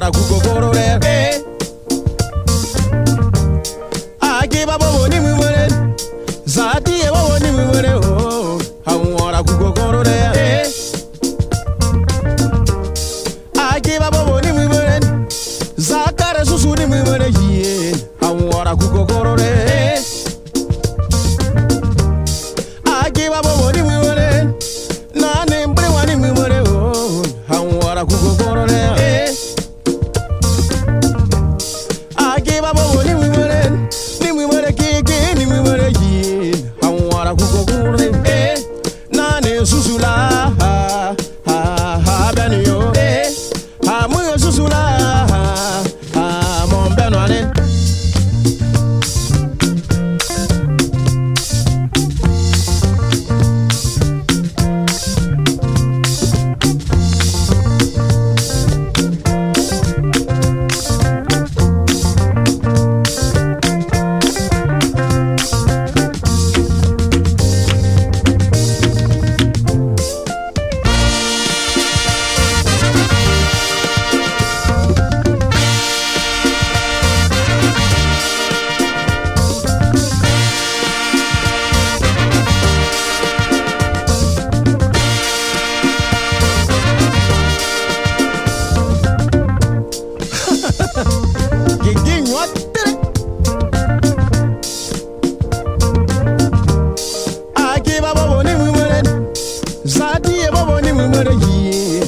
Agora Google Gororé Vê Aqui babou ni mu bore Zati e babou ni mu bore oh A um hora Google Gororé Vê Aqui babou ni mu bore Zakara susu nem me bore yeah. A um hora Google Gororé Aqui babou ni mu bore nem Google Gororé sati ya babo ni mu mara yi